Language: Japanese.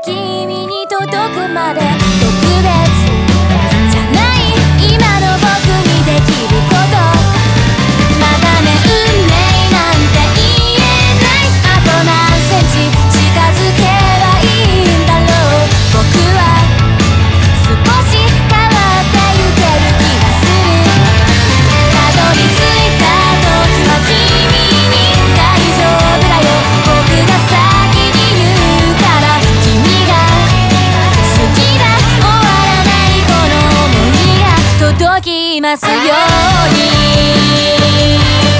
君に届くまできますように。